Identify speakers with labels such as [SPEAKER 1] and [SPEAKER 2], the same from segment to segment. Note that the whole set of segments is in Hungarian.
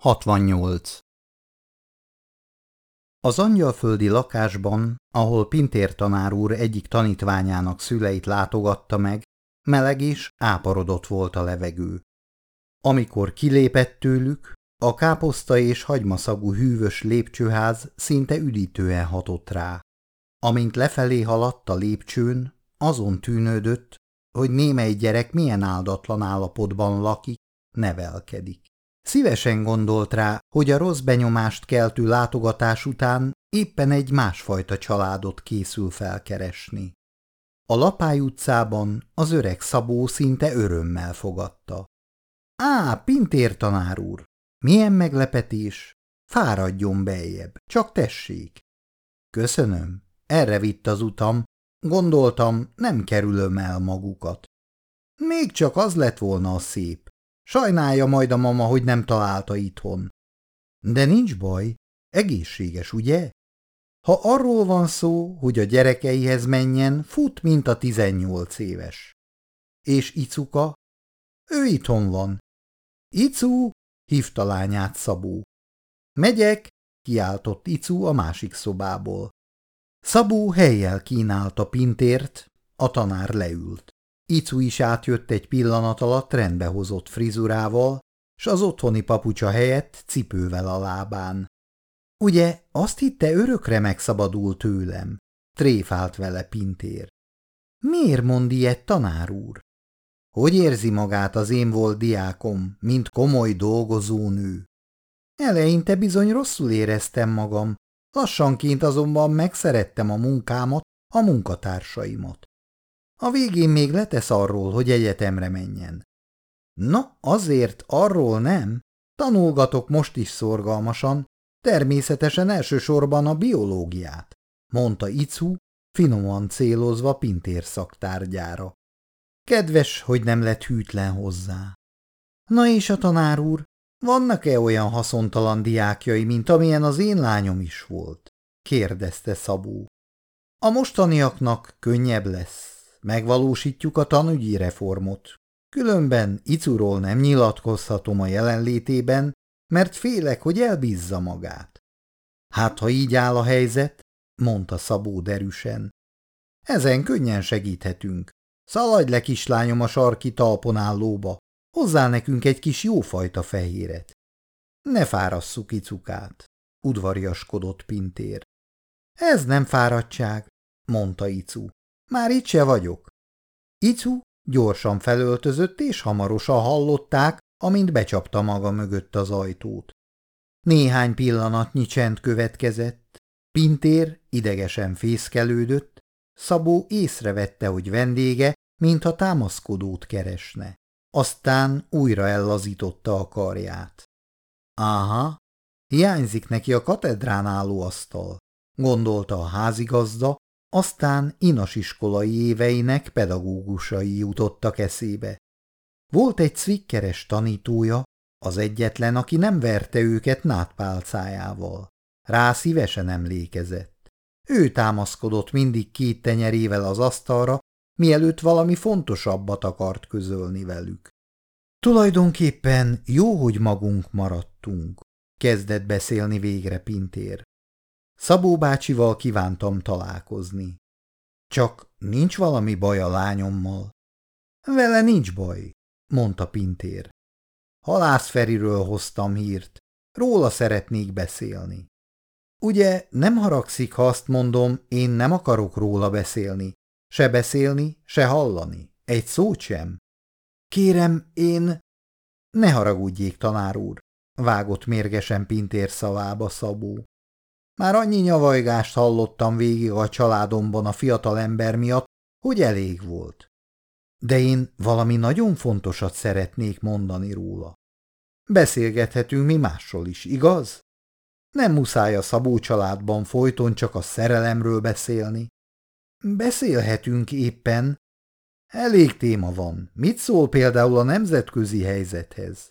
[SPEAKER 1] 68. Az angyalföldi lakásban, ahol Pintér tanár úr egyik tanítványának szüleit látogatta meg, meleg és áparodott volt a levegő. Amikor kilépett tőlük, a káposzta és hagymaszagú hűvös lépcsőház szinte üdítően hatott rá. Amint lefelé haladt a lépcsőn, azon tűnődött, hogy némely gyerek milyen áldatlan állapotban lakik, nevelkedik. Szívesen gondolt rá, hogy a rossz benyomást keltő látogatás után éppen egy másfajta családot készül felkeresni. A Lapály utcában az öreg Szabó szinte örömmel fogadta. Á, Pintér tanár úr! Milyen meglepetés! Fáradjon beljebb, csak tessék! Köszönöm, erre vitt az utam, gondoltam, nem kerülöm el magukat. Még csak az lett volna a szép, Sajnálja majd a mama, hogy nem találta itthon. De nincs baj, egészséges, ugye? Ha arról van szó, hogy a gyerekeihez menjen, fut, mint a tizennyolc éves. És Icuka? Ő itthon van. Icu, hívta lányát Szabó. Megyek, kiáltott Icu a másik szobából. Szabó helyjel kínálta Pintért, a tanár leült. Icu is átjött egy pillanat alatt rendbehozott frizurával, s az otthoni papucsa helyett cipővel a lábán. Ugye azt hitte örökre megszabadul tőlem? Tréfált vele Pintér. Miért mond ilyet, tanár úr? Hogy érzi magát az én volt diákom, mint komoly dolgozónő? Eleinte bizony rosszul éreztem magam, lassanként azonban megszerettem a munkámat, a munkatársaimat. A végén még letesz arról, hogy egyetemre menjen. Na, azért arról nem. Tanulgatok most is szorgalmasan, természetesen elsősorban a biológiát, mondta Icu, finoman célozva Pintér szaktárgyára. Kedves, hogy nem lett hűtlen hozzá. Na és a tanár úr, vannak-e olyan haszontalan diákjai, mint amilyen az én lányom is volt? kérdezte Szabó. A mostaniaknak könnyebb lesz megvalósítjuk a tanügyi reformot. Különben Icuról nem nyilatkozhatom a jelenlétében, mert félek, hogy elbízza magát. Hát, ha így áll a helyzet, mondta Szabó derűsen. Ezen könnyen segíthetünk. Szaladj le, kislányom, a sarki talpon állóba. Hozzá nekünk egy kis jófajta fehéret. Ne fárasszuk Icukát, udvariaskodott Pintér. Ez nem fáradtság, mondta Icu. Már itt se vagyok. Icu gyorsan felöltözött, és hamarosan hallották, amint becsapta maga mögött az ajtót. Néhány pillanatnyi csend következett. Pintér idegesen fészkelődött, Szabó észrevette, hogy vendége, mintha támaszkodót keresne. Aztán újra ellazította a karját. Áha, hiányzik neki a katedrán álló asztal, gondolta a házigazda, aztán inasiskolai éveinek pedagógusai jutottak eszébe. Volt egy cvikkeres tanítója, az egyetlen, aki nem verte őket nátpálcájával. Rá szívesen emlékezett. Ő támaszkodott mindig két tenyerével az asztalra, mielőtt valami fontosabbat akart közölni velük. Tulajdonképpen jó, hogy magunk maradtunk, kezdett beszélni végre Pintér. Szabó bácsival kívántam találkozni. Csak nincs valami baj a lányommal? Vele nincs baj, mondta Pintér. Halász Feriről hoztam hírt, róla szeretnék beszélni. Ugye nem haragszik, ha azt mondom, én nem akarok róla beszélni, se beszélni, se hallani, egy szót sem. Kérem, én... Ne haragudjék, tanár úr, vágott mérgesen Pintér szavába Szabó. Már annyi nyavajgást hallottam végig a családomban a fiatal ember miatt, hogy elég volt. De én valami nagyon fontosat szeretnék mondani róla. Beszélgethetünk mi másról is, igaz? Nem muszáj a Szabó családban folyton csak a szerelemről beszélni. Beszélhetünk éppen. Elég téma van. Mit szól például a nemzetközi helyzethez?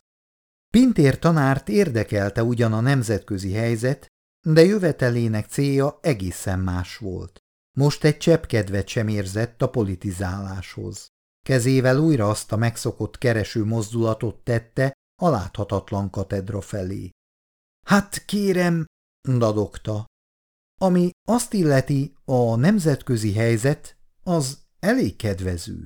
[SPEAKER 1] Pintér tanárt érdekelte ugyan a nemzetközi helyzet, de jövetelének célja egészen más volt. Most egy csepp kedvet sem érzett a politizáláshoz. Kezével újra azt a megszokott kereső mozdulatot tette a láthatatlan katedra felé. Hát kérem, dadogta. Ami azt illeti, a nemzetközi helyzet, az elég kedvező.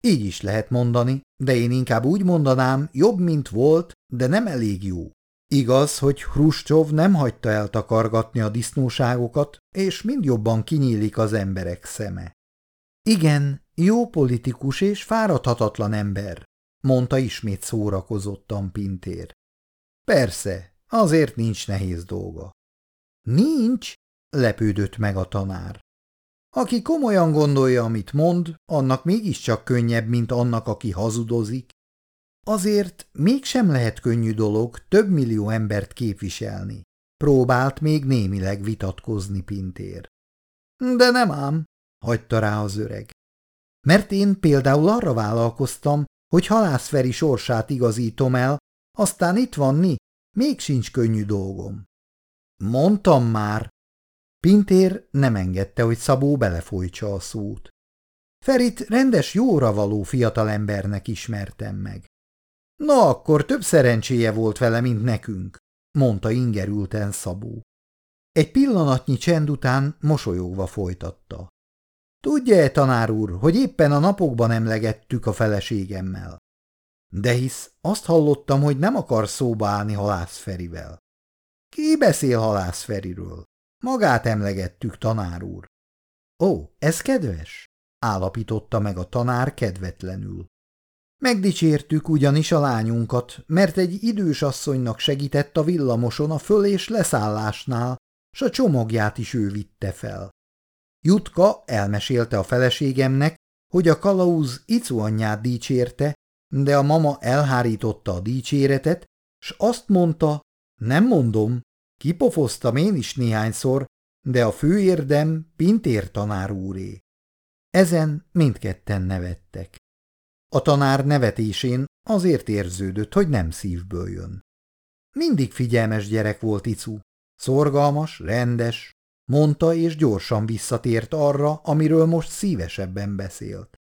[SPEAKER 1] Így is lehet mondani, de én inkább úgy mondanám, jobb, mint volt, de nem elég jó. Igaz, hogy Hruscsov nem hagyta eltakargatni a disznóságokat, és mind jobban kinyílik az emberek szeme. Igen, jó politikus és fáradhatatlan ember, mondta ismét szórakozottan Pintér. Persze, azért nincs nehéz dolga. Nincs? lepődött meg a tanár. Aki komolyan gondolja, amit mond, annak mégiscsak könnyebb, mint annak, aki hazudozik. Azért mégsem lehet könnyű dolog több millió embert képviselni. Próbált még némileg vitatkozni Pintér. De nem ám, hagyta rá az öreg. Mert én például arra vállalkoztam, hogy halászferi sorsát igazítom el, aztán itt van ni, még sincs könnyű dolgom. Mondtam már. Pintér nem engedte, hogy Szabó belefolytsa a szót. Ferit rendes jóra való fiatalembernek ismertem meg. Na, akkor több szerencséje volt vele, mint nekünk, mondta ingerülten Szabó. Egy pillanatnyi csend után mosolyogva folytatta. Tudja-e, tanár úr, hogy éppen a napokban emlegettük a feleségemmel? De hisz azt hallottam, hogy nem akar szóba állni halászferivel. Ki beszél halászferiről? Magát emlegettük, tanár úr. Ó, ez kedves? állapította meg a tanár kedvetlenül. Megdicsértük ugyanis a lányunkat, mert egy idős asszonynak segített a villamoson a föl- és leszállásnál, s a csomagját is ő vitte fel. Jutka elmesélte a feleségemnek, hogy a kalauz Icu anyját dicsérte, de a mama elhárította a dicséretet, s azt mondta, nem mondom, kipofoztam én is néhányszor, de a fő érdem Pintér tanár úré. Ezen mindketten nevettek. A tanár nevetésén azért érződött, hogy nem szívből jön. Mindig figyelmes gyerek volt Icu, szorgalmas, rendes, mondta és gyorsan visszatért arra, amiről most szívesebben beszélt.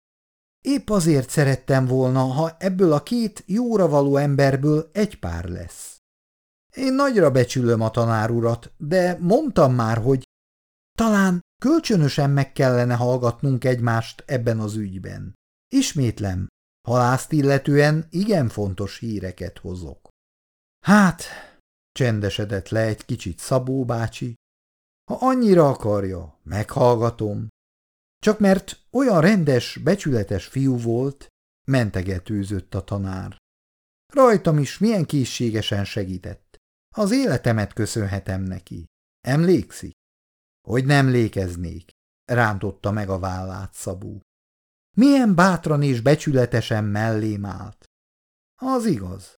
[SPEAKER 1] Épp azért szerettem volna, ha ebből a két jóra való emberből egy pár lesz. Én nagyra becsülöm a tanár urat, de mondtam már, hogy talán kölcsönösen meg kellene hallgatnunk egymást ebben az ügyben. Ismétlem, halászt illetően igen fontos híreket hozok. Hát, csendesedett le egy kicsit Szabó bácsi, ha annyira akarja, meghallgatom. Csak mert olyan rendes, becsületes fiú volt, mentegetőzött a tanár. Rajtam is milyen készségesen segített. Az életemet köszönhetem neki. Emlékszik? Hogy nem lékeznék, rántotta meg a vállát Szabó. Milyen bátran és becsületesen mellém állt. Az igaz.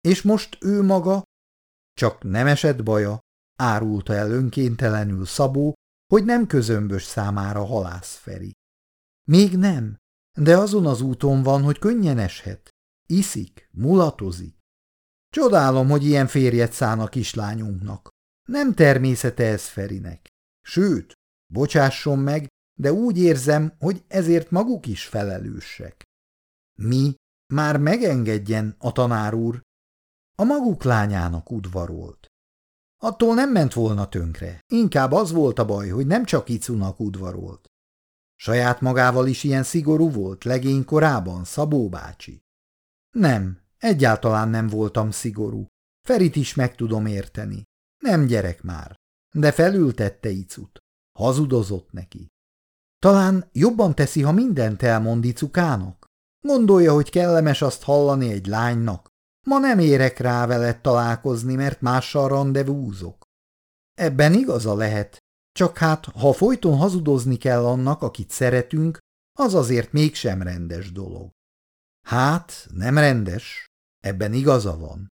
[SPEAKER 1] És most ő maga? Csak nem esett baja, árulta el önkéntelenül Szabó, hogy nem közömbös számára halász Feri. Még nem, de azon az úton van, hogy könnyen eshet. Iszik, mulatozik. Csodálom, hogy ilyen férjet szán a kislányunknak. Nem természete ez Ferinek. Sőt, bocsásson meg, de úgy érzem, hogy ezért maguk is felelősek. Mi? Már megengedjen a tanár úr. A maguk lányának udvarolt. Attól nem ment volna tönkre. Inkább az volt a baj, hogy nem csak Icunak udvarolt. Saját magával is ilyen szigorú volt legény korában Szabó bácsi. Nem, egyáltalán nem voltam szigorú. Ferit is meg tudom érteni. Nem gyerek már. De felültette Icut. Hazudozott neki. Talán jobban teszi, ha mindent elmond Icukának? Gondolja, hogy kellemes azt hallani egy lánynak, Ma nem érek rá veled találkozni, mert mással rendezvúzok. Ebben igaza lehet, csak hát, ha folyton hazudozni kell annak, akit szeretünk, az azért mégsem rendes dolog. Hát, nem rendes, ebben igaza van.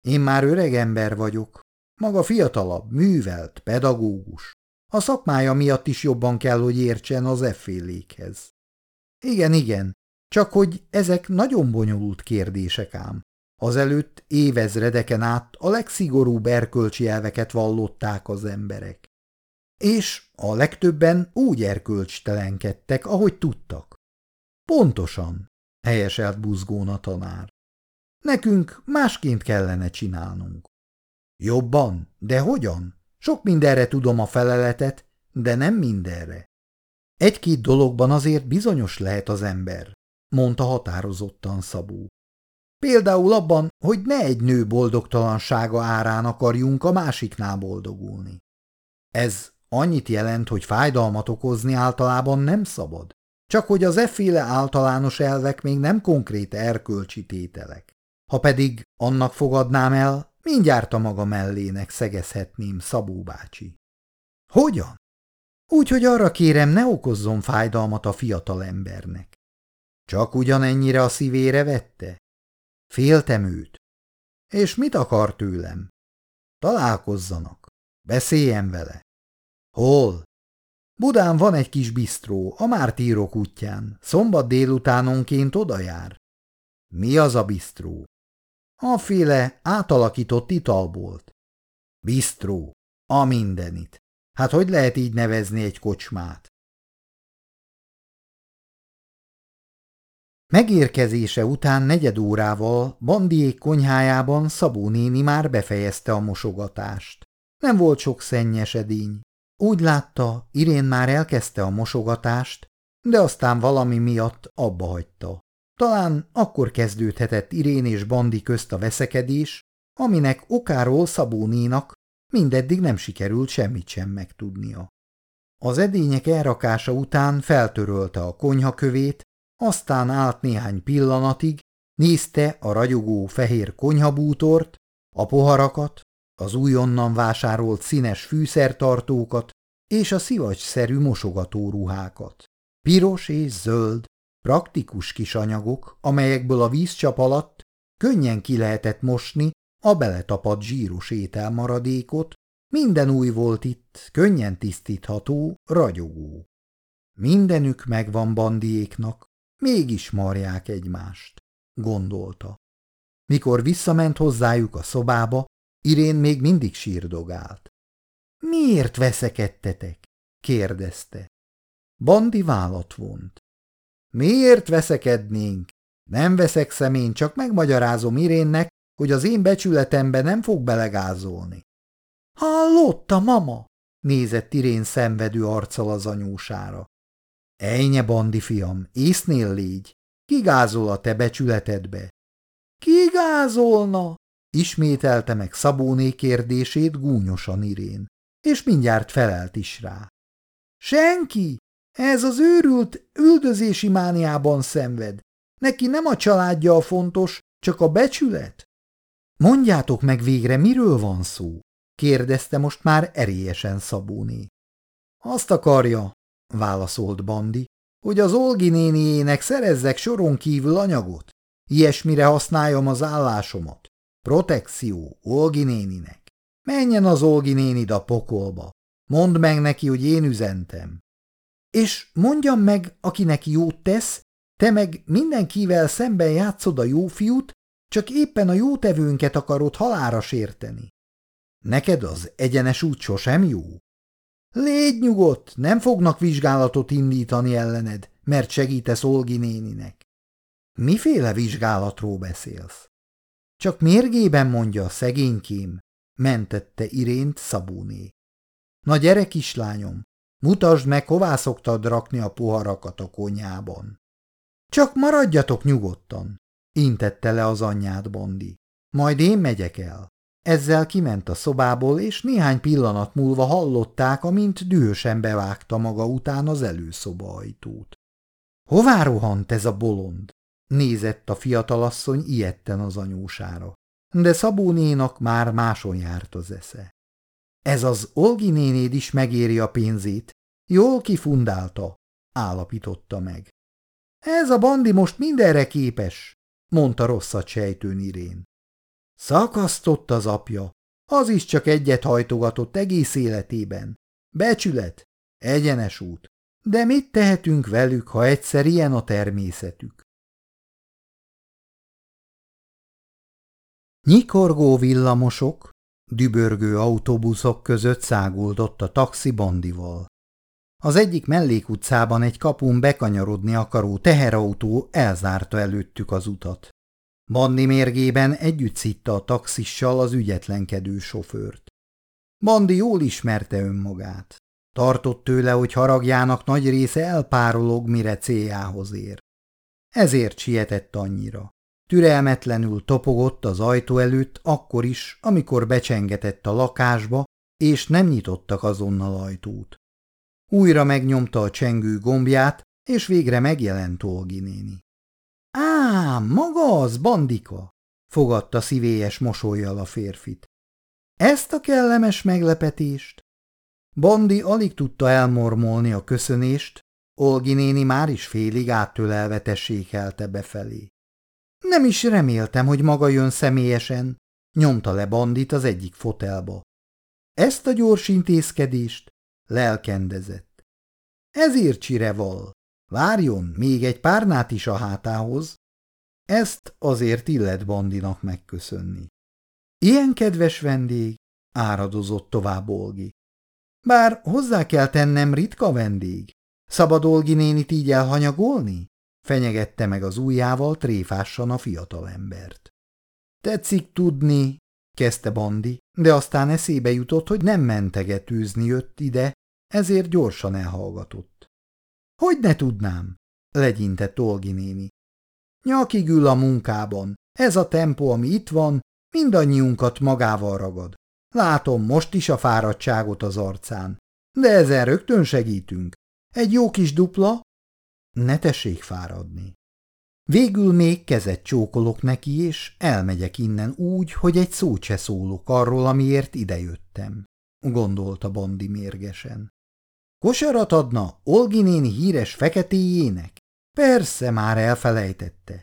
[SPEAKER 1] Én már öreg ember vagyok, maga fiatalabb, művelt, pedagógus. A szakmája miatt is jobban kell, hogy értsen az effélékhez. Igen, igen, csak hogy ezek nagyon bonyolult kérdések ám. Azelőtt évezredeken át a legszigorúbb erkölcsi elveket vallották az emberek. És a legtöbben úgy erkölcstelenkedtek, ahogy tudtak. Pontosan, helyeselt buzgón a tanár. Nekünk másként kellene csinálnunk. Jobban? De hogyan? Sok mindenre tudom a feleletet, de nem mindenre. Egy-két dologban azért bizonyos lehet az ember, mondta határozottan Szabó. Például abban, hogy ne egy nő boldogtalansága árán akarjunk a másiknál boldogulni. Ez annyit jelent, hogy fájdalmat okozni általában nem szabad, csak hogy az efféle általános elvek még nem konkrét erkölcsi tételek. Ha pedig annak fogadnám el, mindjárt a maga mellének szegezhetném Szabó bácsi. Hogyan? Úgy, hogy arra kérem, ne okozzon fájdalmat a fiatal embernek. Csak ugyanennyire a szívére vette? Féltem őt. És mit akar tőlem? Találkozzanak. Beszéljen vele. Hol? Budán van egy kis bisztró, a Mártírok útján. Szombat délutánonként oda jár. Mi az a bisztró? A féle átalakított italbolt. Bisztró. A mindenit. Hát hogy lehet így nevezni egy kocsmát? Megérkezése után negyed órával Bandiék konyhájában Szabó néni már befejezte a mosogatást. Nem volt sok szennyes edény. Úgy látta, Irén már elkezdte a mosogatást, de aztán valami miatt abba hagyta. Talán akkor kezdődhetett Irén és Bandi közt a veszekedés, aminek okáról Szabónénak mindeddig nem sikerült semmit sem megtudnia. Az edények elrakása után feltörölte a konyhakövét, aztán állt néhány pillanatig, nézte a ragyogó fehér konyhabútort, a poharakat, az újonnan vásárolt színes fűszertartókat és a szivacsszerű mosogatóruhákat. Piros és zöld, praktikus kis anyagok, amelyekből a vízcsap alatt könnyen ki lehetett mosni a beletapadt zsíros ételmaradékot, minden új volt itt, könnyen tisztítható, ragyogó. Mindenük megvan bandiéknak, mégis marják egymást, gondolta. Mikor visszament hozzájuk a szobába, Irén még mindig sírdogált. Miért veszekedtetek? kérdezte. Bandi vállat vont. Miért veszekednénk? Nem veszekszem én, csak megmagyarázom Irénnek, hogy az én becsületembe nem fog belegázolni. Hallotta, mama? nézett Irén szenvedő arccal az anyósára. Ejnye, bandi fiam, észnél légy, kigázol a te becsületedbe. Kigázolna? Ismételte meg Szabóné kérdését gúnyosan Irén, és mindjárt felelt is rá. Senki? Ez az őrült üldözési mániában szenved. Neki nem a családja a fontos, csak a becsület. Mondjátok meg végre, miről van szó? kérdezte most már erélyesen Szabóné. Azt akarja, válaszolt Bandi, hogy az Olgi néniének szerezzek soron kívül anyagot. Ilyesmire használjam az állásomat. Protekció Olgi néninek. Menjen az Olgi nénid a pokolba. Mondd meg neki, hogy én üzentem. És mondjam meg, akinek jót tesz, te meg mindenkivel szemben játszod a jó fiút, csak éppen a jótevőnket akarod halára sérteni. Neked az egyenes út sosem jó? Légy nyugodt, nem fognak vizsgálatot indítani ellened, mert segítesz Olgi néninek. Miféle vizsgálatról beszélsz? Csak mérgében mondja a szegénykém, mentette irént Szabóné. Na gyere, kislányom, mutasd meg, hová szoktad rakni a poharakat a konyában. Csak maradjatok nyugodtan, intette le az anyját Bondi. Majd én megyek el. Ezzel kiment a szobából, és néhány pillanat múlva hallották, amint dühösen bevágta maga után az előszoba ajtót. Hová rohant ez a bolond? Nézett a fiatalasszony ilyetten az anyósára. De Szabó nénak már máson járt az esze. Ez az Olgi nénéd is megéri a pénzét. Jól kifundálta, állapította meg. Ez a bandi most mindenre képes, mondta rosszat sejtőn Irén. Szakasztott az apja, az is csak egyet hajtogatott egész életében. Becsület, egyenes út. De mit tehetünk velük, ha egyszer ilyen a természetük? Nyikorgó villamosok, dübörgő autóbuszok között száguldott a taxi bandival. Az egyik mellékutcában egy kapun bekanyarodni akaró teherautó elzárta előttük az utat. Bandi mérgében együtt szitta a taxissal az ügyetlenkedő sofőrt. Bandi jól ismerte önmagát. Tartott tőle, hogy haragjának nagy része elpárolog, mire céljához ér. Ezért sietett annyira. Türelmetlenül topogott az ajtó előtt akkor is, amikor becsengetett a lakásba, és nem nyitottak azonnal ajtót. Újra megnyomta a csengő gombját, és végre megjelent Olgi néni. Á, maga az, bandika! fogadta szívélyes mosolyjal a férfit. Ezt a kellemes meglepetést? Bandi alig tudta elmormolni a köszönést, Olgi néni már is félig áttölelve tessékelte befelé. Nem is reméltem, hogy maga jön személyesen, nyomta le Bandit az egyik fotelba. Ezt a gyors intézkedést lelkendezett. Ezért csireval. Várjon még egy párnát is a hátához. Ezt azért illet Bandinak megköszönni. Ilyen kedves vendég, áradozott tovább Olgi. Bár hozzá kell tennem ritka vendég. Szabad Olgi nénit így elhanyagolni? Fenyegette meg az ujjával tréfássan a fiatalembert. Tetszik tudni, kezdte Bandi, de aztán eszébe jutott, hogy nem mentegetőzni jött ide, ezért gyorsan elhallgatott. Hogy ne tudnám? legyintett Olgi néni. Nyakig ül a munkában, ez a tempó, ami itt van, mindannyiunkat magával ragad. Látom most is a fáradtságot az arcán, de ezen rögtön segítünk. Egy jó kis dupla? Ne tessék fáradni. Végül még kezet csókolok neki, és elmegyek innen úgy, hogy egy szót se szólok arról, amiért idejöttem, gondolta Bandi mérgesen. Kosarat adna Olgi néni híres feketéjének? Persze, már elfelejtette.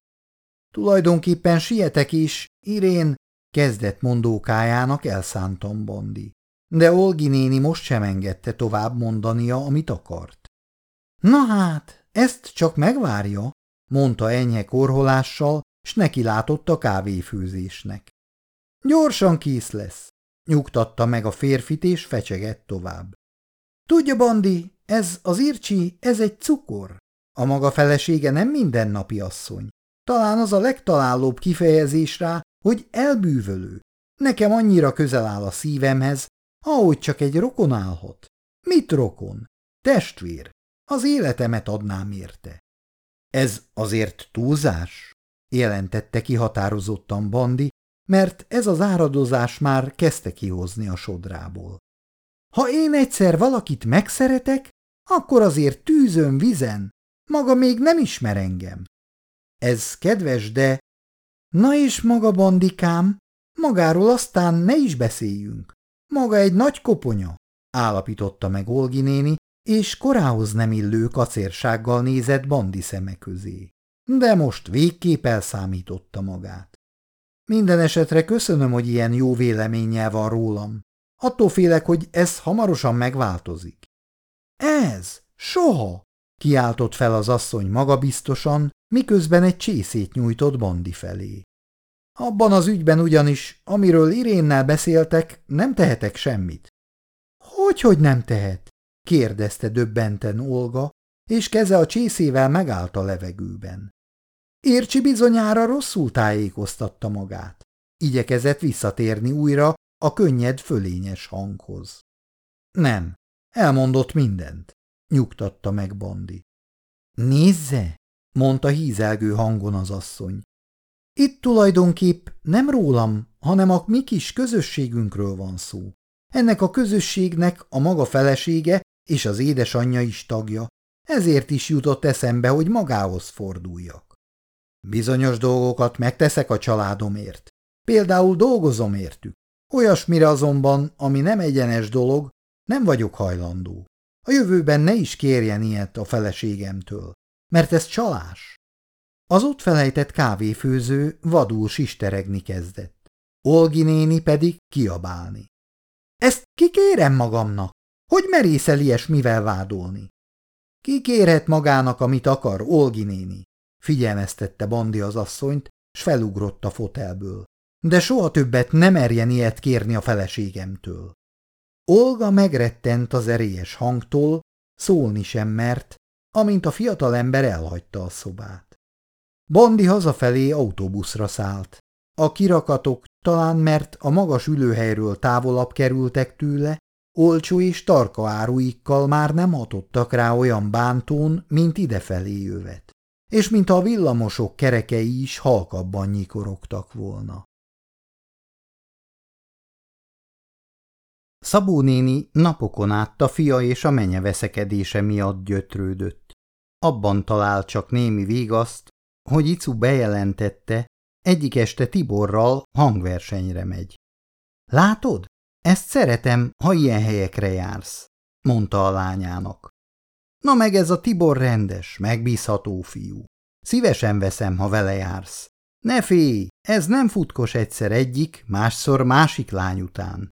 [SPEAKER 1] Tulajdonképpen sietek is, Irén kezdett mondókájának elszántam Bondi. De Olgi néni most sem engedte tovább mondania, amit akart. Na hát, ezt csak megvárja, mondta enyhe korholással, s neki látott a kávéfőzésnek. Gyorsan kész lesz, nyugtatta meg a férfit, és fecsegett tovább. Tudja, Bandi, ez az ircsi, ez egy cukor. A maga felesége nem mindennapi asszony. Talán az a legtalálóbb kifejezés rá, hogy elbűvölő. Nekem annyira közel áll a szívemhez, ahogy csak egy rokon állhat. Mit rokon? Testvér. Az életemet adnám érte. Ez azért túlzás? jelentette ki határozottan Bandi, mert ez az áradozás már kezdte kihozni a sodrából. Ha én egyszer valakit megszeretek, akkor azért tűzön vizen, maga még nem ismer engem. Ez kedves, de... Na és maga, bandikám, magáról aztán ne is beszéljünk. Maga egy nagy koponya, állapította meg Olgi néni, és korához nem illő kacérsággal nézett bandi szeme közé. De most végképp elszámította magát. Minden esetre köszönöm, hogy ilyen jó véleménnyel van rólam. Attól félek, hogy ez hamarosan megváltozik. Ez? Soha! kiáltott fel az asszony magabiztosan, miközben egy csészét nyújtott Bandi felé. Abban az ügyben ugyanis, amiről Irénnel beszéltek, nem tehetek semmit. Hogy, hogy nem tehet? Kérdezte döbbenten Olga, és keze a csészével megállt a levegőben. Ércsi bizonyára rosszul tájékoztatta magát. Igyekezett visszatérni újra a könnyed fölényes hanghoz. Nem, elmondott mindent, nyugtatta meg Bandi. Nézze, mondta hízelgő hangon az asszony. Itt tulajdonképp nem rólam, hanem a mi kis közösségünkről van szó. Ennek a közösségnek a maga felesége és az édesanyja is tagja, ezért is jutott eszembe, hogy magához forduljak. Bizonyos dolgokat megteszek a családomért. Például dolgozom értük. Olyasmire azonban, ami nem egyenes dolog, nem vagyok hajlandó. A jövőben ne is kérjen ilyet a feleségemtől, mert ez csalás. Az ott felejtett kávéfőző vadul sisteregni kezdett. Olgi néni pedig kiabálni. Ezt kikérem magamnak, hogy merészel ilyesmivel vádolni? Kikérhet magának, amit akar, Olgi néni, figyelmeztette Bandi az asszonyt, s felugrott a fotelből. De soha többet nem erjen ilyet kérni a feleségemtől. Olga megrettent az erélyes hangtól, szólni sem mert, amint a fiatalember elhagyta a szobát. Bandi hazafelé autóbuszra szállt. A kirakatok talán mert a magas ülőhelyről távolabb kerültek tőle, olcsó és tarka áruikkal már nem hatottak rá olyan bántón, mint idefelé jövet, és mint a villamosok kerekei is halkabban nyikorogtak volna. Szabó néni napokon át a fia és a menye veszekedése miatt gyötrődött. Abban talál csak némi végaszt, hogy Icu bejelentette, egyik este Tiborral hangversenyre megy. Látod? Ezt szeretem, ha ilyen helyekre jársz, mondta a lányának. Na meg ez a Tibor rendes, megbízható fiú. Szívesen veszem, ha vele jársz. Ne félj, ez nem futkos egyszer egyik, másszor másik lány után.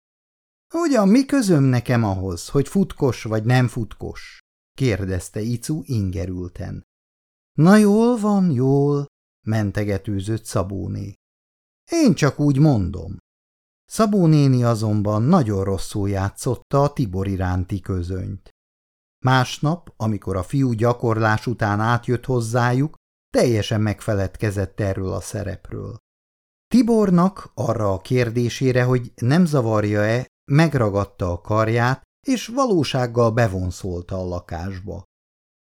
[SPEAKER 1] Ugyan mi közöm nekem ahhoz, hogy futkos vagy nem futkos? kérdezte Icu ingerülten. Na jól van, jól, mentegetőzött Szabóné. Én csak úgy mondom. Szabó néni azonban nagyon rosszul játszotta a Tibor iránti közönyt. Másnap, amikor a fiú gyakorlás után átjött hozzájuk, teljesen megfeledkezett erről a szerepről. Tibornak arra a kérdésére, hogy nem zavarja-e, megragadta a karját, és valósággal bevonszolta a lakásba.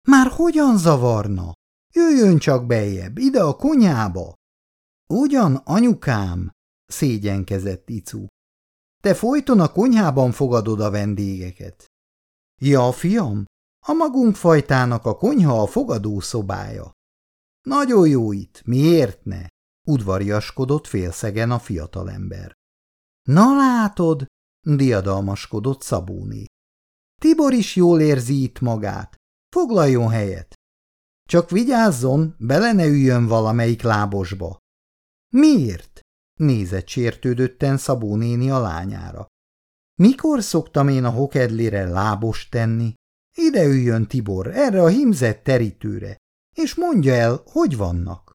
[SPEAKER 1] Már hogyan zavarna? Jöjjön csak bejebb, ide a konyába! Ugyan, anyukám, szégyenkezett Icu. Te folyton a konyhában fogadod a vendégeket. Ja, fiam, a magunk fajtának a konyha a fogadószobája. Nagyon jó itt, miért ne? udvariaskodott félszegen a fiatalember. Na látod, diadalmaskodott Szabóné. Tibor is jól érzi itt magát. Foglaljon helyet. Csak vigyázzon, bele ne üljön valamelyik lábosba. Miért? Nézett sértődötten Szabó néni a lányára. Mikor szoktam én a hokedlire lábos tenni? Ide üljön Tibor, erre a himzett terítőre, és mondja el, hogy vannak.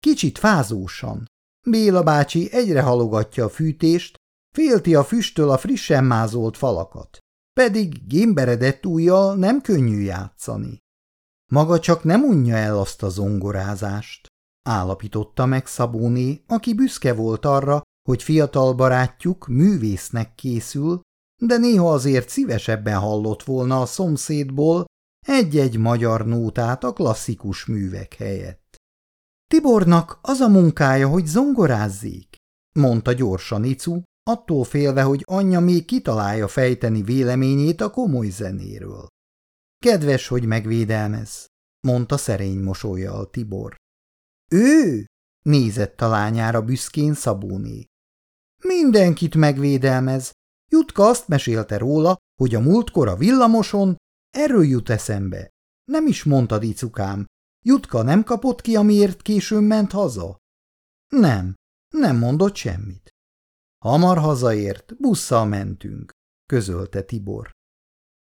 [SPEAKER 1] Kicsit fázósan. Béla bácsi egyre halogatja a fűtést, félti a füsttől a frissen mázolt falakat, pedig gémberedett ujjal nem könnyű játszani. Maga csak nem unja el azt a zongorázást állapította meg Szabóné, aki büszke volt arra, hogy fiatal barátjuk művésznek készül, de néha azért szívesebben hallott volna a szomszédból egy-egy magyar nótát a klasszikus művek helyett. Tibornak az a munkája, hogy zongorázzék, mondta gyorsan Icu, attól félve, hogy anyja még kitalálja fejteni véleményét a komoly zenéről. Kedves, hogy megvédelmez, mondta szerény mosolyjal Tibor. Ő? nézett a lányára büszkén Szabóné. Mindenkit megvédelmez. Jutka azt mesélte róla, hogy a múltkor a villamoson erről jut eszembe. Nem is mondtad, icukám. Jutka nem kapott ki, amiért későn ment haza? Nem, nem mondott semmit. Hamar hazaért, busszal mentünk, közölte Tibor.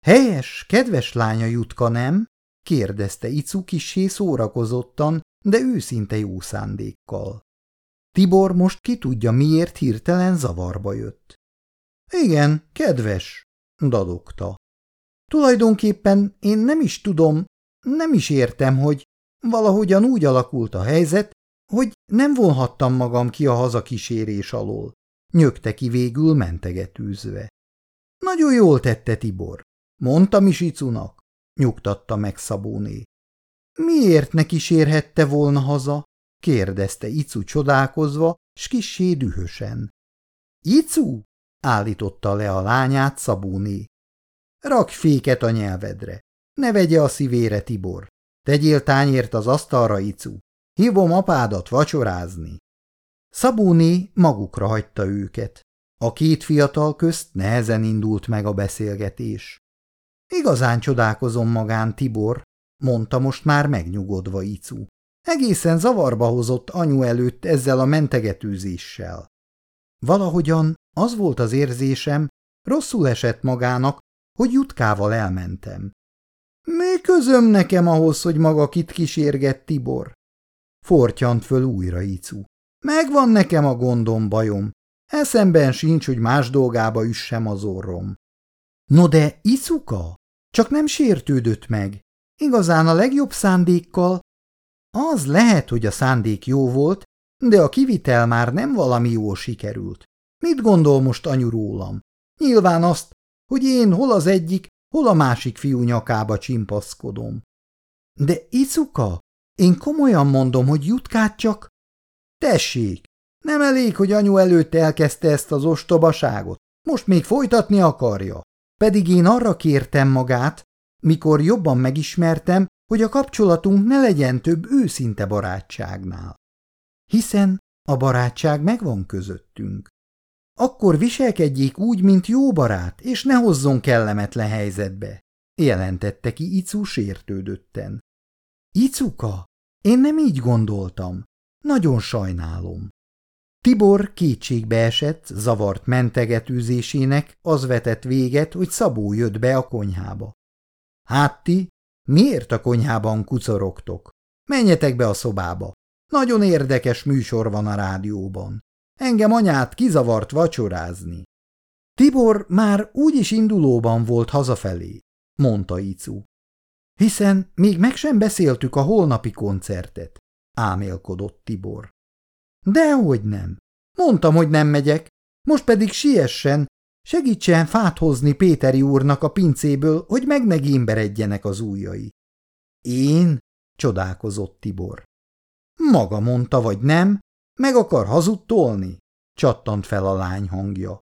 [SPEAKER 1] Helyes, kedves lánya Jutka, nem? kérdezte Icu kissé szórakozottan, de őszinte jó szándékkal. Tibor most ki tudja, miért hirtelen zavarba jött. Igen, kedves, dadogta. Tulajdonképpen én nem is tudom, nem is értem, hogy valahogyan úgy alakult a helyzet, hogy nem vonhattam magam ki a hazakísérés alól. Nyögte ki végül mentegetőzve. Nagyon jól tette Tibor. Mondtam is Icunak, nyugtatta meg Szabóné. Miért ne kísérhette volna haza? kérdezte Icu csodálkozva, s kissé dühösen. Icu? állította le a lányát Szabóné. Rakj féket a nyelvedre. Ne vegye a szívére, Tibor. Tegyél tányért az asztalra, Icu. Hívom apádat vacsorázni. Szabóné magukra hagyta őket. A két fiatal közt nehezen indult meg a beszélgetés. Igazán csodálkozom magán, Tibor, mondta most már megnyugodva Icu. Egészen zavarba hozott anyu előtt ezzel a mentegetőzéssel. Valahogyan az volt az érzésem, rosszul esett magának, hogy jutkával elmentem. Mi közöm nekem ahhoz, hogy maga kit kísérget Tibor? Fortyant föl újra Icu. Megvan nekem a gondom, bajom. Eszemben sincs, hogy más dolgába üssem az orrom. No de Icuka, csak nem sértődött meg. Igazán a legjobb szándékkal. Az lehet, hogy a szándék jó volt, de a kivitel már nem valami jól sikerült. Mit gondol most anyu rólam? Nyilván azt, hogy én hol az egyik, hol a másik fiú nyakába csimpaszkodom. De Icuka, én komolyan mondom, hogy jutkát csak... Tessék, nem elég, hogy anyu előtt elkezdte ezt az ostobaságot, most még folytatni akarja. Pedig én arra kértem magát, mikor jobban megismertem, hogy a kapcsolatunk ne legyen több őszinte barátságnál. Hiszen a barátság megvan közöttünk. Akkor viselkedjék úgy, mint jó barát, és ne hozzon kellemetlen helyzetbe, jelentette ki Icu sértődötten. Icuka, én nem így gondoltam. Nagyon sajnálom. Tibor kétségbe esett, zavart mentegetőzésének az vetett véget, hogy Szabó jött be a konyhába. Hát ti, miért a konyhában kucorogtok? Menjetek be a szobába. Nagyon érdekes műsor van a rádióban. Engem anyát kizavart vacsorázni. Tibor már úgyis indulóban volt hazafelé, mondta Icu. Hiszen még meg sem beszéltük a holnapi koncertet, ámélkodott Tibor. Dehogy nem. Mondtam, hogy nem megyek, most pedig siessen, segítsen fát hozni Péteri úrnak a pincéből, hogy meg ne gémberedjenek az ujjai. Én? csodálkozott Tibor. Maga mondta, vagy nem? Meg akar hazudtolni? csattant fel a lány hangja.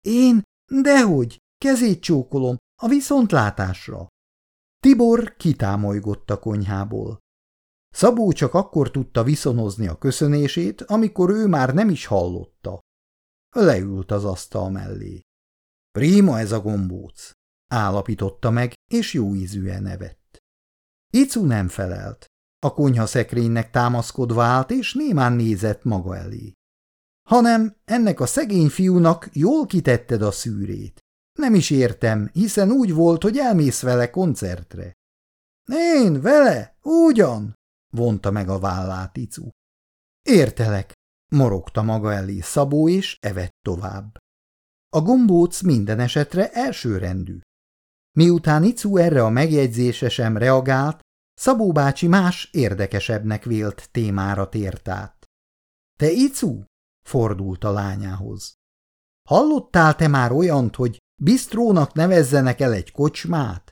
[SPEAKER 1] Én? Dehogy, kezét csókolom, a viszontlátásra. Tibor kitámolygott a konyhából. Szabó csak akkor tudta viszonozni a köszönését, amikor ő már nem is hallotta. Leült az asztal mellé. Prima ez a gombóc, állapította meg, és jó ízűen nevett. Icu nem felelt. A konyha szekrénynek támaszkodva állt, és némán nézett maga elé. Hanem ennek a szegény fiúnak jól kitetted a szűrét. Nem is értem, hiszen úgy volt, hogy elmész vele koncertre. Én vele? Ugyan? vonta meg a vállát Icu. Értelek, morogta maga elé Szabó, és evett tovább. A gombóc minden esetre elsőrendű. Miután Icu erre a megjegyzése sem reagált, Szabó bácsi más érdekesebbnek vélt témára tért át. – Te, Icu? – fordult a lányához. – Hallottál te már olyant, hogy bistrónak nevezzenek el egy kocsmát?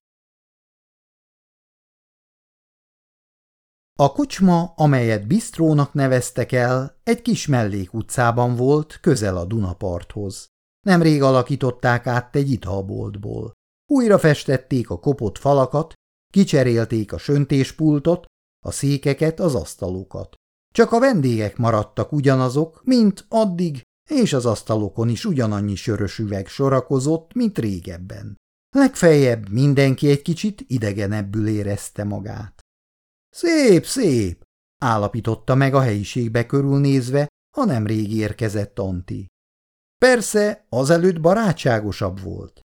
[SPEAKER 1] A kocsma, amelyet bistrónak neveztek el, egy kis mellékutcában volt, közel a Dunaparthoz. Nemrég alakították át egy italboltból. Újra festették a kopott falakat, Kicserélték a söntéspultot, a székeket, az asztalokat. Csak a vendégek maradtak ugyanazok, mint addig, és az asztalokon is ugyanannyi sörös üveg sorakozott, mint régebben. Legfeljebb mindenki egy kicsit idegenebbül érezte magát. Szép, szép, állapította meg a helyiségbe körülnézve a nemrég érkezett Anti. Persze, azelőtt barátságosabb volt.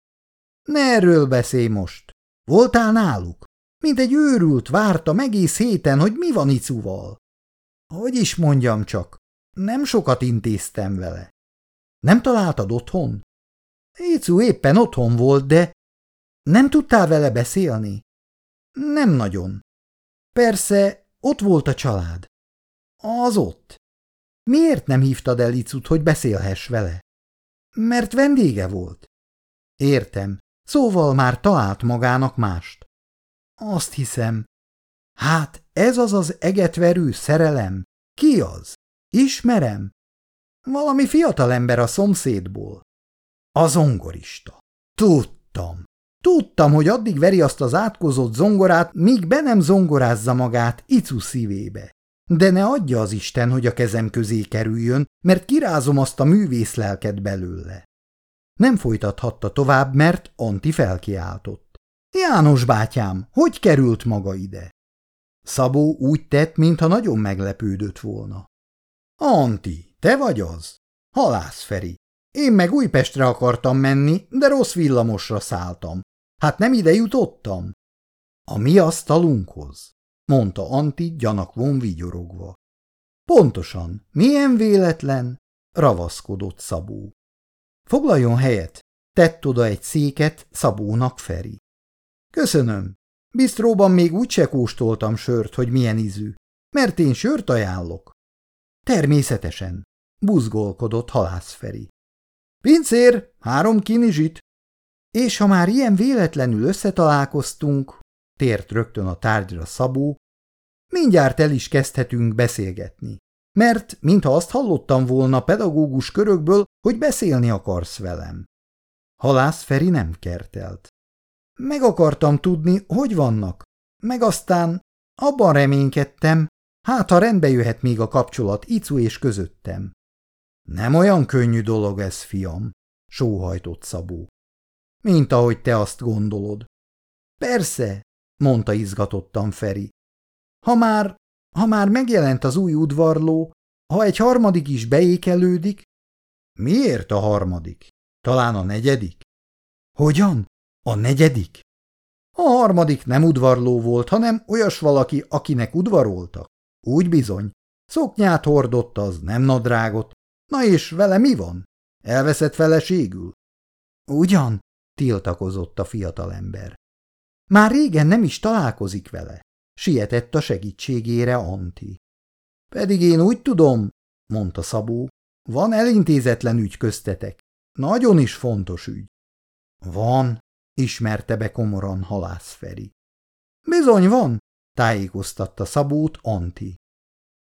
[SPEAKER 1] Ne erről beszélj most. Voltál náluk? Mint egy őrült várta egész héten, hogy mi van Icuval. Hogy is mondjam csak, nem sokat intéztem vele. Nem találtad otthon? Icu éppen otthon volt, de nem tudtál vele beszélni? Nem nagyon. Persze, ott volt a család. Az ott. Miért nem hívtad el Icut, hogy beszélhess vele? Mert vendége volt. Értem, szóval már talált magának mást. Azt hiszem. Hát ez az az egetverő szerelem. Ki az? Ismerem. Valami fiatalember a szomszédból. A zongorista. Tudtam. Tudtam, hogy addig veri azt az átkozott zongorát, míg be nem zongorázza magát Icu szívébe. De ne adja az Isten, hogy a kezem közé kerüljön, mert kirázom azt a művész lelket belőle. Nem folytathatta tovább, mert Anti felkiáltott. János bátyám, hogy került maga ide? Szabó úgy tett, mintha nagyon meglepődött volna. Anti, te vagy az? Halász Feri. Én meg Újpestre akartam menni, de rossz villamosra szálltam. Hát nem ide jutottam? A mi asztalunkhoz, mondta Anti gyanakvon vigyorogva. Pontosan, milyen véletlen, ravaszkodott Szabó. Foglaljon helyet, tett oda egy széket Szabónak Feri. Köszönöm. Bistróban még úgyse kóstoltam sört, hogy milyen ízű. mert én sört ajánlok. Természetesen, buzgolkodott halászferi. Pincér, három kinizsit! És ha már ilyen véletlenül összetalálkoztunk, tért rögtön a tárgyra Szabó, mindjárt el is kezdhetünk beszélgetni. Mert, mintha azt hallottam volna pedagógus körökből, hogy beszélni akarsz velem. Halász Feri nem kertelt. Meg akartam tudni, hogy vannak, meg aztán abban reménykedtem, hát ha rendbe jöhet még a kapcsolat Icu és közöttem. Nem olyan könnyű dolog ez, fiam, sóhajtott Szabó. Mint ahogy te azt gondolod. Persze, mondta izgatottan Feri. Ha már, ha már megjelent az új udvarló, ha egy harmadik is beékelődik... Miért a harmadik? Talán a negyedik? Hogyan? A negyedik? A harmadik nem udvarló volt, hanem olyas valaki, akinek udvaroltak. Úgy bizony. Szoknyát hordott az, nem nadrágot. Na és vele mi van? Elveszett feleségül? Ugyan, tiltakozott a fiatalember. Már régen nem is találkozik vele. Sietett a segítségére Anti. Pedig én úgy tudom, mondta Szabó, van elintézetlen ügy köztetek. Nagyon is fontos ügy. Van, ismerte be komoran halász Feri. Bizony van, tájékoztatta Szabót Anti.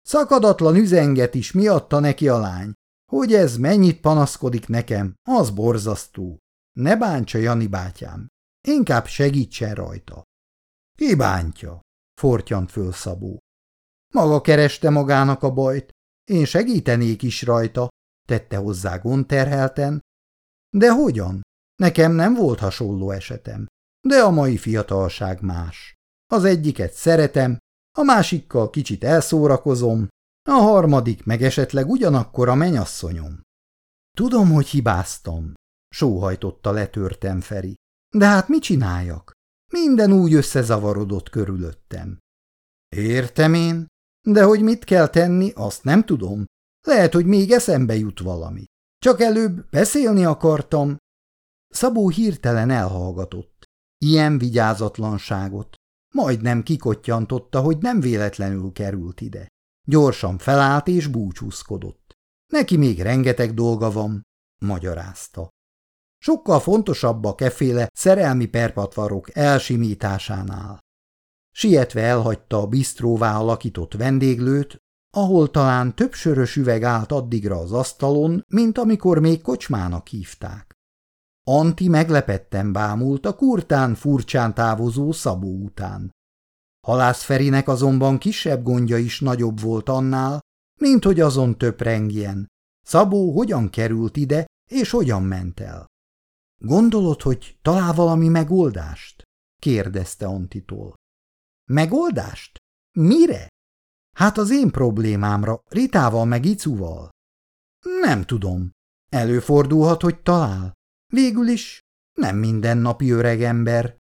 [SPEAKER 1] Szakadatlan üzenget is miatta neki a lány. Hogy ez mennyit panaszkodik nekem, az borzasztó. Ne bántsa, Jani bátyám. Inkább segítsen rajta. Ki bántja? fortyant föl Szabó. Maga kereste magának a bajt. Én segítenék is rajta, tette hozzá gonterhelten. De hogyan? Nekem nem volt hasonló esetem. De a mai fiatalság más. Az egyiket szeretem, a másikkal kicsit elszórakozom, a harmadik meg esetleg ugyanakkor a menyasszonyom. Tudom, hogy hibáztam, sóhajtotta letörtem Feri. De hát mit csináljak? Minden úgy összezavarodott körülöttem. Értem én, de hogy mit kell tenni, azt nem tudom. Lehet, hogy még eszembe jut valami. Csak előbb beszélni akartam. Szabó hirtelen elhallgatott. Ilyen vigyázatlanságot. Majdnem kikottyantotta, hogy nem véletlenül került ide. Gyorsan felállt és búcsúzkodott. Neki még rengeteg dolga van, magyarázta. Sokkal fontosabbak eféle szerelmi perpatvarok elsimításánál. Sietve elhagyta a bisztróvá alakított vendéglőt, ahol talán több sörös üveg állt addigra az asztalon, mint amikor még kocsmának hívták. Anti meglepetten bámult a kurtán furcsán távozó Szabó után. Halász Ferinek azonban kisebb gondja is nagyobb volt annál, mint hogy azon töprengjen. Szabó hogyan került ide, és hogyan ment el. Gondolod, hogy talál valami megoldást? kérdezte Antitól. Megoldást? Mire? Hát az én problémámra, Ritával meg Icuval. Nem tudom. Előfordulhat, hogy talál. Végül is nem mindennapi öreg ember.